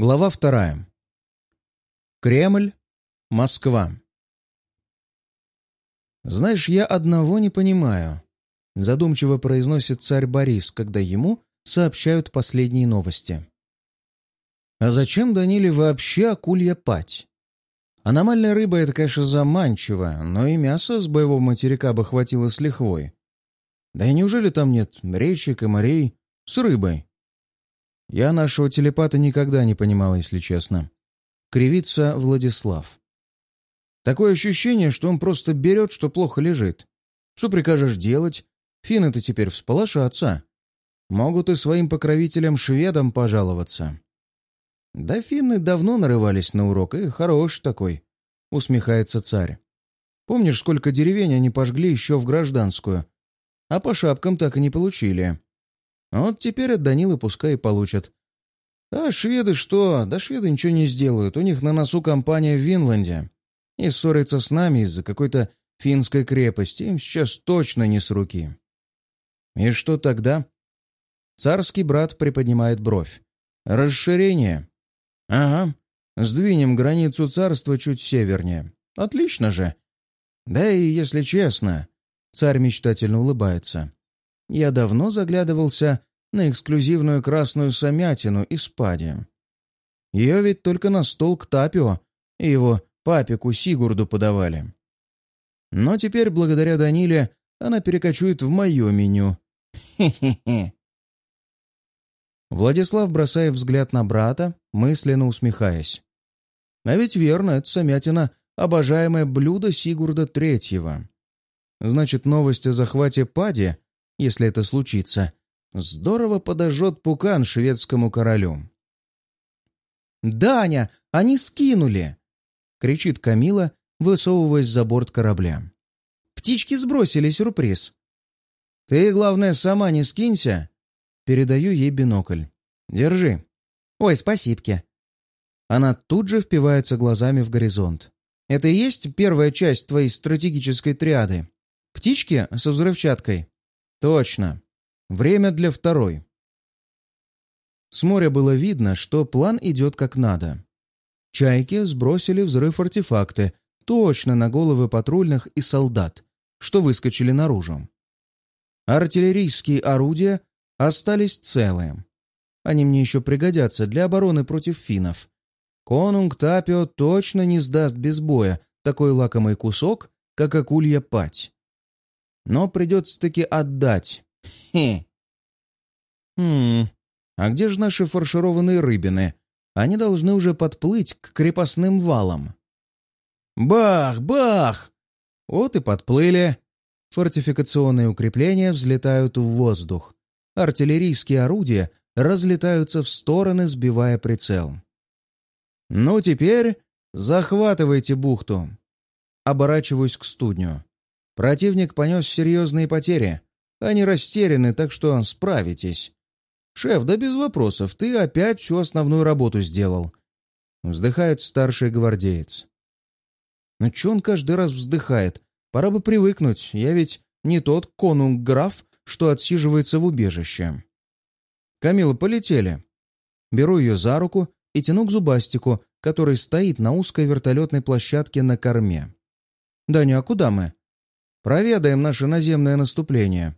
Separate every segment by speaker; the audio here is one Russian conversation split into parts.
Speaker 1: Глава вторая. Кремль, Москва. «Знаешь, я одного не понимаю», — задумчиво произносит царь Борис, когда ему сообщают последние новости. «А зачем Даниле вообще акулья пать? Аномальная рыба — это, конечно, заманчиво, но и мясо с боевого материка бы хватило с лихвой. Да и неужели там нет речек и морей с рыбой?» Я нашего телепата никогда не понимал, если честно. Кривится Владислав. Такое ощущение, что он просто берет, что плохо лежит. Что прикажешь делать? Финны-то теперь всполошатся. Могут и своим покровителям-шведам пожаловаться. Да финны давно нарывались на урок, и хорош такой, усмехается царь. Помнишь, сколько деревень они пожгли еще в гражданскую? А по шапкам так и не получили. Вот теперь от Данилы пускай и получат. А шведы что? Да шведы ничего не сделают. У них на носу компания в Винланде. И ссориться с нами из-за какой-то финской крепости им сейчас точно не с руки. И что тогда? Царский брат приподнимает бровь. Расширение. Ага. Сдвинем границу царства чуть севернее. Отлично же. Да и, если честно, царь мечтательно улыбается я давно заглядывался на эксклюзивную красную самятину из пади. Ее ведь только на стол к Тапио и его папику Сигурду подавали. Но теперь, благодаря Даниле, она перекочует в мое меню. Хе-хе-хе. Владислав бросает взгляд на брата, мысленно усмехаясь. А ведь верно, это самятина — обожаемое блюдо Сигурда Третьего. Значит, новость о захвате Пади если это случится, здорово подожжет пукан шведскому королю. «Даня, они скинули!» — кричит Камила, высовываясь за борт корабля. «Птички сбросили сюрприз!» «Ты, главное, сама не скинься!» Передаю ей бинокль. «Держи!» «Ой, спасибки!» Она тут же впивается глазами в горизонт. «Это и есть первая часть твоей стратегической триады? Птички со взрывчаткой?» Точно. Время для второй. С моря было видно, что план идет как надо. Чайки сбросили взрыв-артефакты точно на головы патрульных и солдат, что выскочили наружу. Артиллерийские орудия остались целые. Они мне еще пригодятся для обороны против финнов. Конунг Тапио точно не сдаст без боя такой лакомый кусок, как акулья пать но придется-таки отдать. Хе. Хм, а где же наши фаршированные рыбины? Они должны уже подплыть к крепостным валам. Бах, бах! Вот и подплыли. Фортификационные укрепления взлетают в воздух. Артиллерийские орудия разлетаются в стороны, сбивая прицел. «Ну, теперь захватывайте бухту!» Оборачиваюсь к студню. Противник понес серьезные потери. Они растеряны, так что справитесь. Шеф, да без вопросов, ты опять всю основную работу сделал. Вздыхает старший гвардеец. Ну че он каждый раз вздыхает? Пора бы привыкнуть, я ведь не тот конунг-граф, что отсиживается в убежище. Камила, полетели. Беру ее за руку и тяну к зубастику, который стоит на узкой вертолетной площадке на корме. «Даня, а куда мы?» Проведаем наше наземное наступление.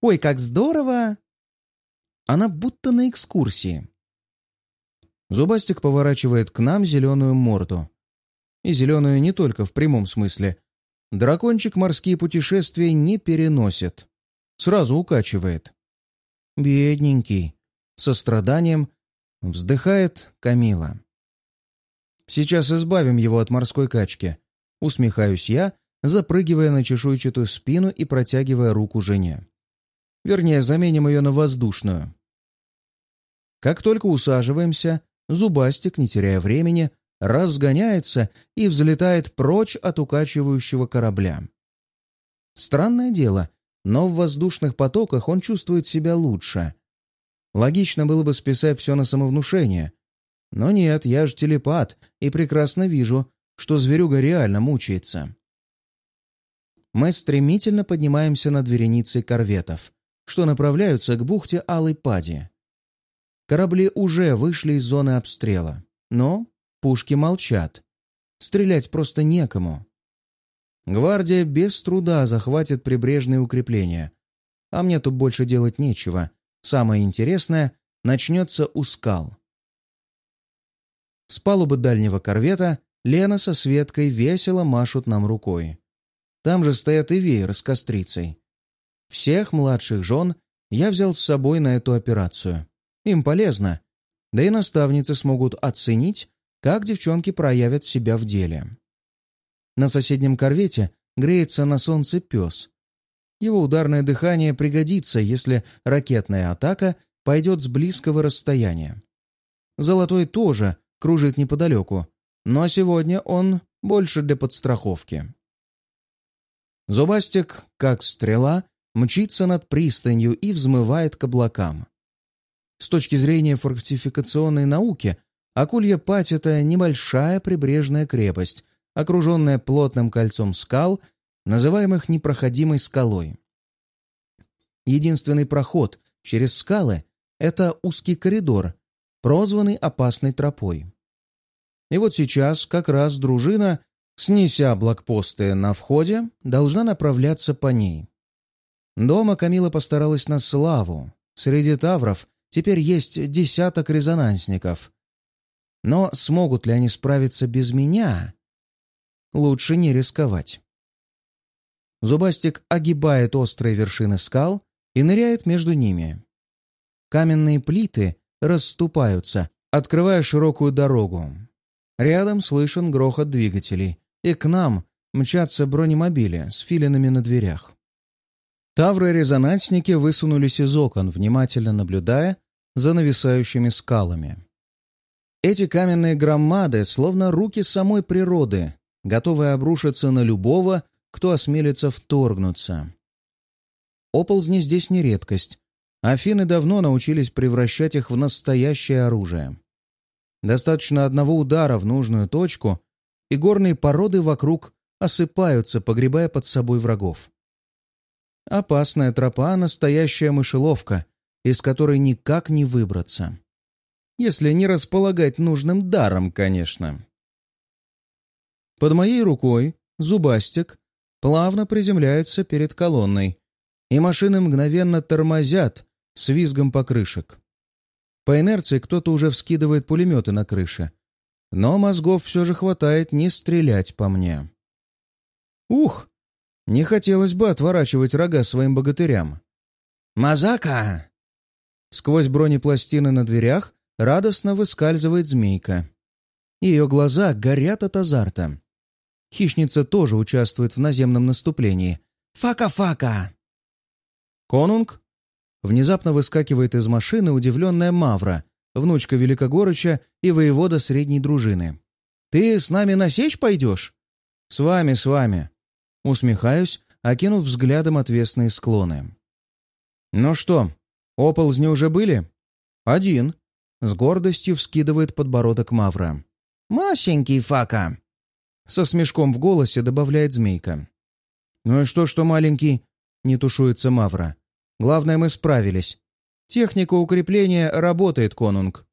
Speaker 1: Ой, как здорово! Она будто на экскурсии. Зубастик поворачивает к нам зеленую морду. И зеленую не только в прямом смысле. Дракончик морские путешествия не переносит. Сразу укачивает. Бедненький. Со страданием вздыхает Камила. Сейчас избавим его от морской качки. Усмехаюсь я, запрыгивая на чешуйчатую спину и протягивая руку жене. Вернее, заменим ее на воздушную. Как только усаживаемся, зубастик, не теряя времени, разгоняется и взлетает прочь от укачивающего корабля. Странное дело, но в воздушных потоках он чувствует себя лучше. Логично было бы списать все на самовнушение. Но нет, я же телепат и прекрасно вижу, что зверюга реально мучается мы стремительно поднимаемся над вереницей корветов, что направляются к бухте Алой Пади. корабли уже вышли из зоны обстрела. Но пушки молчат. Стрелять просто некому. Гвардия без труда захватит прибрежные укрепления. А мне тут больше делать нечего. Самое интересное начнется у скал. С палубы дальнего корвета Лена со Светкой весело машут нам рукой. Там же стоят и веер с кострицей. Всех младших жен я взял с собой на эту операцию. Им полезно. Да и наставницы смогут оценить, как девчонки проявят себя в деле. На соседнем корвете греется на солнце пес. Его ударное дыхание пригодится, если ракетная атака пойдет с близкого расстояния. Золотой тоже кружит неподалеку, но сегодня он больше для подстраховки. Зубастик, как стрела, мчится над пристанью и взмывает к облакам. С точки зрения фортификационной науки, Акулья Пать — это небольшая прибрежная крепость, окруженная плотным кольцом скал, называемых непроходимой скалой. Единственный проход через скалы — это узкий коридор, прозванный опасной тропой. И вот сейчас как раз дружина снеся блокпосты на входе, должна направляться по ней. Дома Камила постаралась на славу. Среди тавров теперь есть десяток резонансников. Но смогут ли они справиться без меня? Лучше не рисковать. Зубастик огибает острые вершины скал и ныряет между ними. Каменные плиты расступаются, открывая широкую дорогу. Рядом слышен грохот двигателей, и к нам мчатся бронемобили с филинами на дверях. Тавры-резонансники высунулись из окон, внимательно наблюдая за нависающими скалами. Эти каменные громады, словно руки самой природы, готовые обрушиться на любого, кто осмелится вторгнуться. Оползни здесь не редкость. Афины давно научились превращать их в настоящее оружие. Достаточно одного удара в нужную точку, и горные породы вокруг осыпаются, погребая под собой врагов. Опасная тропа — настоящая мышеловка, из которой никак не выбраться. Если не располагать нужным даром, конечно. Под моей рукой зубастик плавно приземляется перед колонной, и машины мгновенно тормозят с визгом покрышек. По инерции кто-то уже вскидывает пулеметы на крыше, но мозгов все же хватает не стрелять по мне. Ух! Не хотелось бы отворачивать рога своим богатырям. «Мазака!» Сквозь бронепластины на дверях радостно выскальзывает змейка. Ее глаза горят от азарта. Хищница тоже участвует в наземном наступлении. «Фака-фака!» Конунг внезапно выскакивает из машины удивленная Мавра, внучка Великогорыча и воевода средней дружины. «Ты с нами на сечь пойдешь?» «С вами, с вами». Усмехаюсь, окинув взглядом отвесные склоны. «Ну что, оползни уже были?» «Один», — с гордостью вскидывает подбородок Мавра. «Масенький Фака!» Со смешком в голосе добавляет Змейка. «Ну и что, что маленький?» — не тушуется Мавра. «Главное, мы справились. Техника укрепления работает, конунг.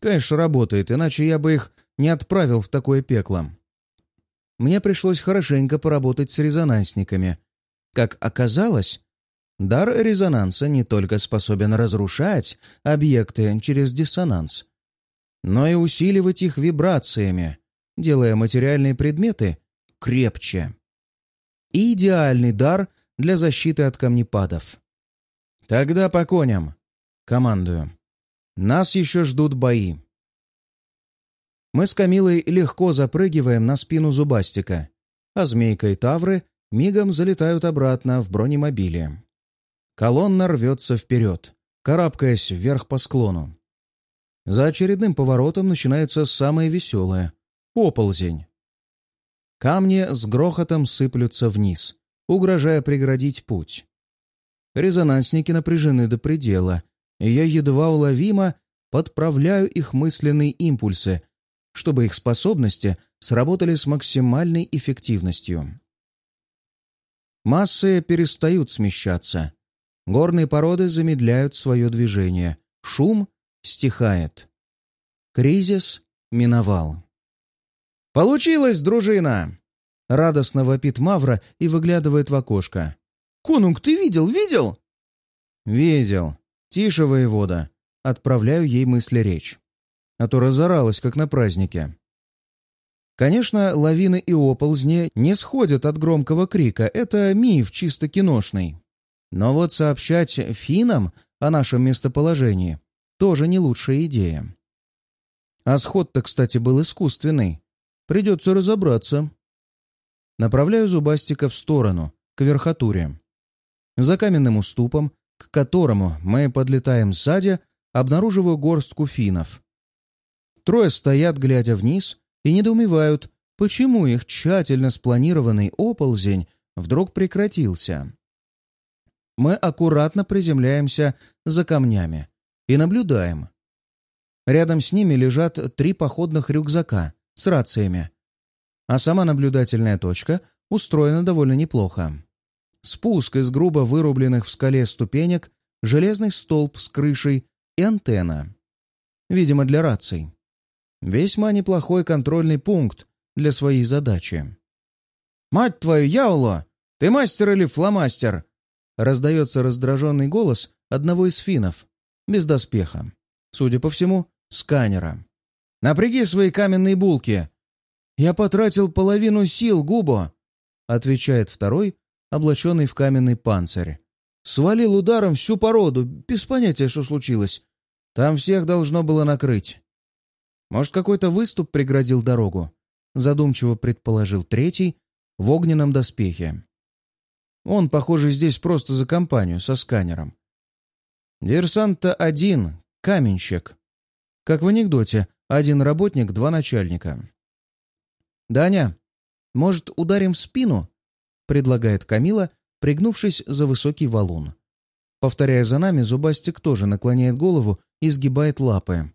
Speaker 1: Конечно, работает, иначе я бы их не отправил в такое пекло. Мне пришлось хорошенько поработать с резонансниками. Как оказалось, дар резонанса не только способен разрушать объекты через диссонанс, но и усиливать их вибрациями, делая материальные предметы крепче. Идеальный дар для защиты от камнепадов. «Тогда по коням!» — командую. «Нас еще ждут бои». Мы с Камилой легко запрыгиваем на спину зубастика, а змейка и тавры мигом залетают обратно в бронемобиле. Колонна рвется вперед, карабкаясь вверх по склону. За очередным поворотом начинается самое веселое — оползень. Камни с грохотом сыплются вниз, угрожая преградить путь. Резонансники напряжены до предела, и я едва уловимо подправляю их мысленные импульсы, чтобы их способности сработали с максимальной эффективностью. Массы перестают смещаться. Горные породы замедляют свое движение. Шум стихает. Кризис миновал. «Получилось, дружина!» Радостно вопит Мавра и выглядывает в окошко. «Конунг, ты видел, видел?» «Видел. Тише, воевода». Отправляю ей мысли речь. А то разоралась, как на празднике. Конечно, лавины и оползни не сходят от громкого крика, это миф чисто киношный. Но вот сообщать финам о нашем местоположении тоже не лучшая идея. А сход-то, кстати, был искусственный. Придется разобраться. Направляю зубастика в сторону, к верхотуре. За каменным уступом, к которому мы подлетаем сзади, обнаруживаю горстку финнов. Трое стоят, глядя вниз, и недоумевают, почему их тщательно спланированный оползень вдруг прекратился. Мы аккуратно приземляемся за камнями и наблюдаем. Рядом с ними лежат три походных рюкзака с рациями, а сама наблюдательная точка устроена довольно неплохо. Спуск из грубо вырубленных в скале ступенек, железный столб с крышей и антенна. Видимо, для раций. Весьма неплохой контрольный пункт для своей задачи. «Мать твою, Яуло! Ты мастер или фломастер?» Раздается раздраженный голос одного из финнов, без доспеха. Судя по всему, сканера. «Напряги свои каменные булки!» «Я потратил половину сил, Губо!» Отвечает второй, облаченный в каменный панцирь. «Свалил ударом всю породу, без понятия, что случилось. Там всех должно было накрыть». «Может, какой-то выступ преградил дорогу?» Задумчиво предположил третий в огненном доспехе. Он, похоже, здесь просто за компанию, со сканером. Диверсант-то один, каменщик. Как в анекдоте, один работник, два начальника. «Даня, может, ударим в спину?» — предлагает Камила, пригнувшись за высокий валун. Повторяя за нами, Зубастик тоже наклоняет голову и сгибает лапы.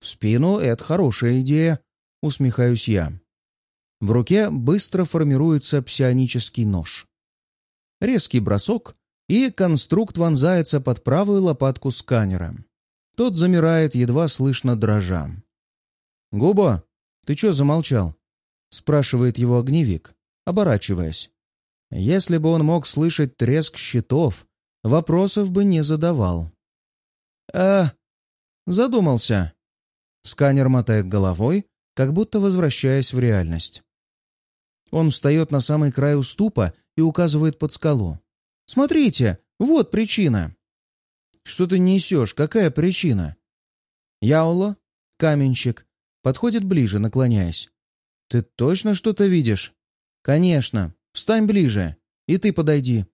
Speaker 1: «В спину — это хорошая идея», — усмехаюсь я. В руке быстро формируется псионический нож. Резкий бросок, и конструкт вонзается под правую лопатку сканера. Тот замирает, едва слышно дрожа. «Губа, ты чё замолчал?» — спрашивает его огневик, оборачиваясь. Если бы он мог слышать треск щитов, вопросов бы не задавал. «А...» «Задумался». Сканер мотает головой, как будто возвращаясь в реальность. Он встает на самый край уступа и указывает под скалу. «Смотрите, вот причина!» «Что ты несешь? Какая причина?» Яуло, каменщик, подходит ближе, наклоняясь. «Ты точно что-то видишь?» «Конечно. Встань ближе. И ты подойди».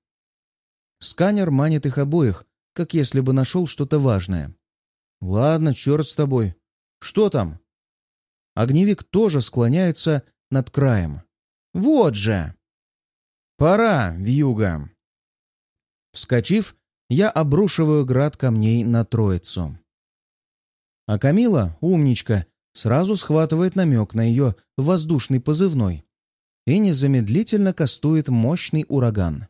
Speaker 1: Сканер манит их обоих, как если бы нашел что-то важное. «Ладно, черт с тобой. Что там?» Огневик тоже склоняется над краем. «Вот же!» «Пора, вьюга!» Вскочив, я обрушиваю град камней на троицу. А Камила, умничка, сразу схватывает намек на ее воздушный позывной и незамедлительно кастует мощный ураган.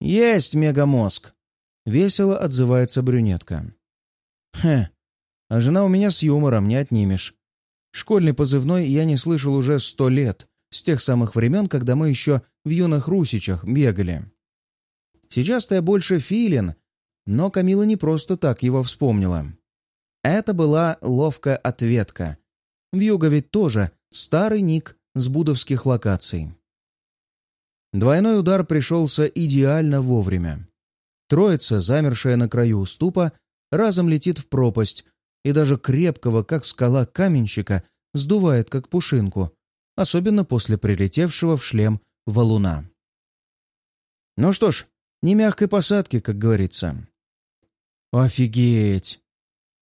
Speaker 1: «Есть мегамозг!» — весело отзывается брюнетка. «Хе, а жена у меня с юмором, не отнимешь. Школьный позывной я не слышал уже сто лет, с тех самых времен, когда мы еще в юных русичах бегали. Сейчас-то я больше филин, но Камила не просто так его вспомнила. Это была ловкая ответка. Вьюга ведь тоже старый ник с будовских локаций. Двойной удар пришелся идеально вовремя. Троица, замершая на краю уступа, разом летит в пропасть, и даже крепкого, как скала каменщика, сдувает, как пушинку, особенно после прилетевшего в шлем валуна. Ну что ж, не мягкой посадки, как говорится. «Офигеть!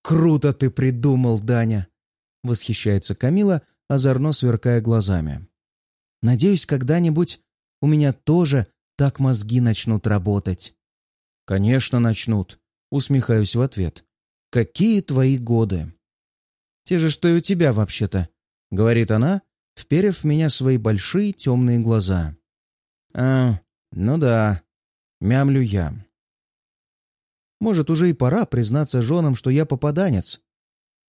Speaker 1: «Круто ты придумал, Даня!» — восхищается Камила, озорно сверкая глазами. «Надеюсь, когда-нибудь у меня тоже так мозги начнут работать». «Конечно, начнут», — усмехаюсь в ответ. «Какие твои годы?» «Те же, что и у тебя, вообще-то», — говорит она, вперев в меня свои большие темные глаза. «А, ну да», — мямлю я. Может, уже и пора признаться женам, что я попаданец.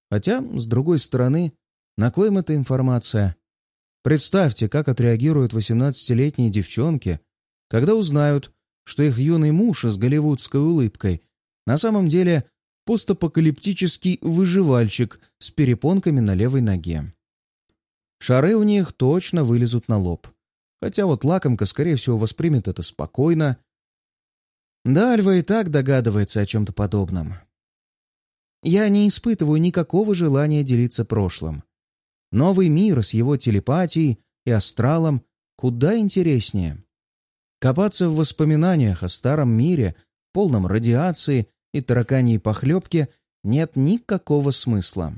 Speaker 1: Хотя, с другой стороны, на коем эта информация? Представьте, как отреагируют 18-летние девчонки, когда узнают, что их юный муж с голливудской улыбкой на самом деле постапокалиптический выживальщик с перепонками на левой ноге. Шары у них точно вылезут на лоб. Хотя вот лакомка, скорее всего, воспримет это спокойно. Да, Альва и так догадывается о чем-то подобном. Я не испытываю никакого желания делиться прошлым. Новый мир с его телепатией и астралом куда интереснее. Копаться в воспоминаниях о старом мире, полном радиации и тараканьей похлебки, нет никакого смысла.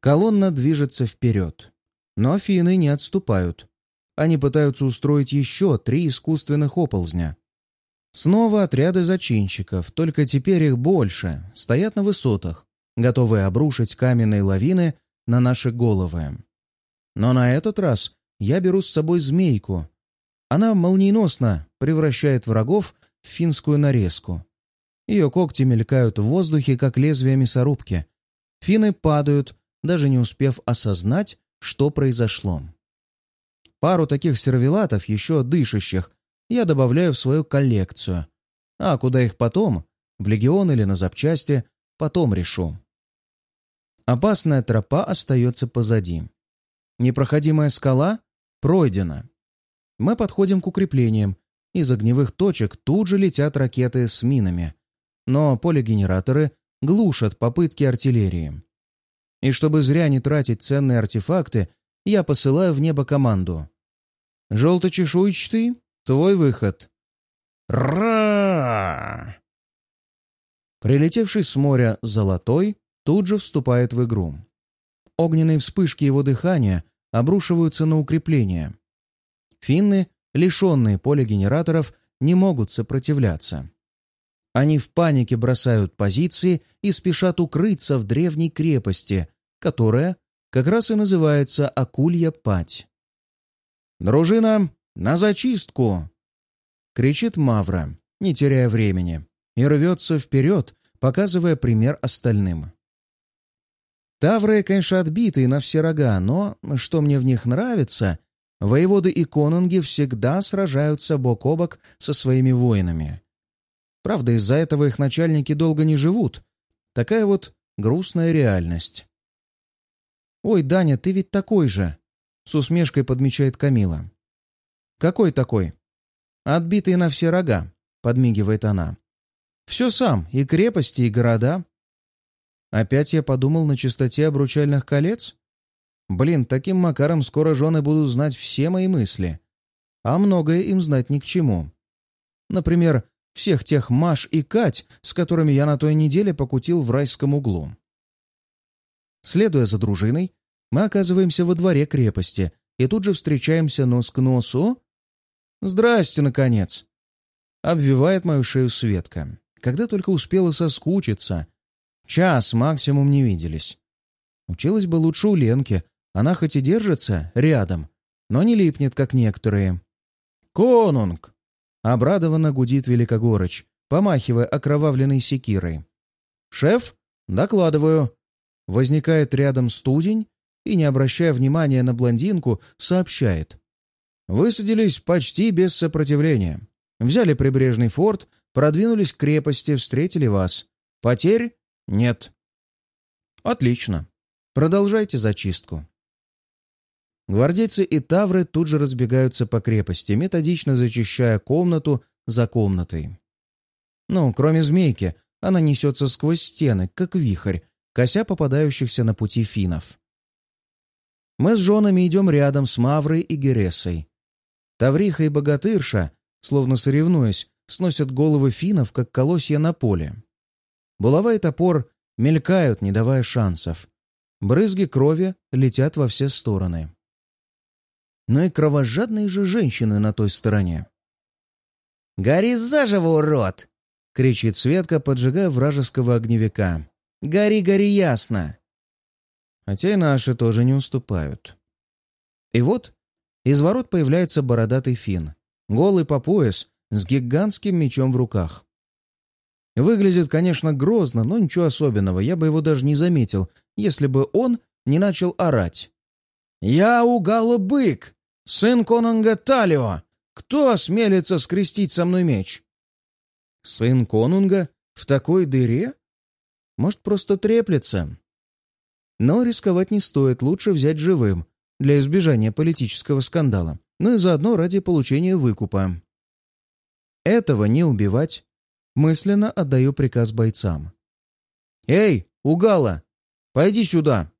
Speaker 1: Колонна движется вперед, но финны не отступают. Они пытаются устроить еще три искусственных оползня. Снова отряды зачинщиков, только теперь их больше, стоят на высотах, готовые обрушить каменные лавины на наши головы. Но на этот раз я беру с собой змейку. Она молниеносно превращает врагов в финскую нарезку. Ее когти мелькают в воздухе, как лезвия мясорубки. Финны падают, даже не успев осознать, что произошло. Пару таких сервелатов, еще дышащих, я добавляю в свою коллекцию. А куда их потом, в легион или на запчасти, потом решу. Опасная тропа остается позади. Непроходимая скала пройдена. Мы подходим к укреплениям. Из огневых точек тут же летят ракеты с минами. Но полигенераторы глушат попытки артиллерии. И чтобы зря не тратить ценные артефакты, я посылаю в небо команду. «Желточешуйчатый, твой выход!» «Ра!» Прилетевший с моря золотой тут же вступает в игру. Огненные вспышки его дыхания обрушиваются на укрепления. Финны, лишенные полигенераторов, не могут сопротивляться. Они в панике бросают позиции и спешат укрыться в древней крепости, которая как раз и называется Акулья Пать. «Дружина, на зачистку!» — кричит Мавра, не теряя времени, и рвется вперед, показывая пример остальным. Тавры, конечно, отбитые на все рога, но, что мне в них нравится, воеводы и конунги всегда сражаются бок о бок со своими воинами. Правда, из-за этого их начальники долго не живут. Такая вот грустная реальность. «Ой, Даня, ты ведь такой же!» — с усмешкой подмечает Камила. «Какой такой?» «Отбитый на все рога», — подмигивает она. «Все сам, и крепости, и города. Опять я подумал на чистоте обручальных колец? Блин, таким макаром скоро жены будут знать все мои мысли. А многое им знать ни к чему. Например, всех тех Маш и Кать, с которыми я на той неделе покутил в райском углу. Следуя за дружиной, мы оказываемся во дворе крепости и тут же встречаемся нос к носу. «Здрасте, наконец!» Обвивает мою шею Светка. Когда только успела соскучиться, Час максимум не виделись. Училась бы лучше у Ленки. Она хоть и держится рядом, но не липнет, как некоторые. «Конунг!» — обрадованно гудит Великогорыч, помахивая окровавленной секирой. «Шеф, докладываю». Возникает рядом студень и, не обращая внимания на блондинку, сообщает. «Высадились почти без сопротивления. Взяли прибрежный форт, продвинулись к крепости, встретили вас. Потерь «Нет». «Отлично. Продолжайте зачистку». Гвардейцы и тавры тут же разбегаются по крепости, методично зачищая комнату за комнатой. Ну, кроме змейки, она несется сквозь стены, как вихрь, кося попадающихся на пути финнов. Мы с женами идем рядом с Маврой и Гересой. Тавриха и Богатырша, словно соревнуясь, сносят головы финнов, как колосья на поле. Булава и топор мелькают, не давая шансов. Брызги крови летят во все стороны. Но и кровожадные же женщины на той стороне. «Гори заживо, урод!» — кричит Светка, поджигая вражеского огневика. «Гори, гори ясно!» Хотя и наши тоже не уступают. И вот из ворот появляется бородатый фин, голый по пояс, с гигантским мечом в руках. Выглядит, конечно, грозно, но ничего особенного, я бы его даже не заметил, если бы он не начал орать. «Я Угала Бык, сын конунга Талио! Кто осмелится скрестить со мной меч?» «Сын конунга? В такой дыре? Может, просто треплется?» Но рисковать не стоит, лучше взять живым, для избежания политического скандала, ну и заодно ради получения выкупа. Этого не убивать, мысленно отдаю приказ бойцам. «Эй, Угала, пойди сюда!»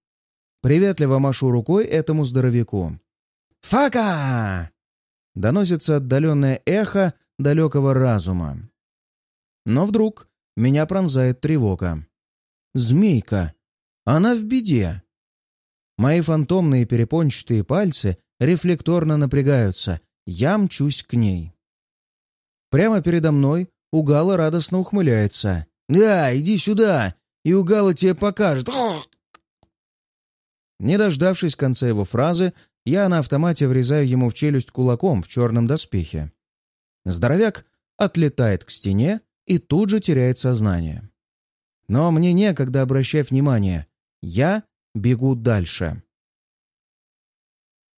Speaker 1: Приветливо машу рукой этому здоровяку. «Фака!» Доносится отдаленное эхо далекого разума. Но вдруг меня пронзает тревога. «Змейка! Она в беде!» Мои фантомные перепончатые пальцы рефлекторно напрягаются. Я мчусь к ней. Прямо передо мной Угала радостно ухмыляется. «Да, иди сюда, и Угала тебе покажет!» Не дождавшись конца его фразы, я на автомате врезаю ему в челюсть кулаком в черном доспехе. Здоровяк отлетает к стене и тут же теряет сознание. Но мне некогда обращать внимание. Я бегу дальше.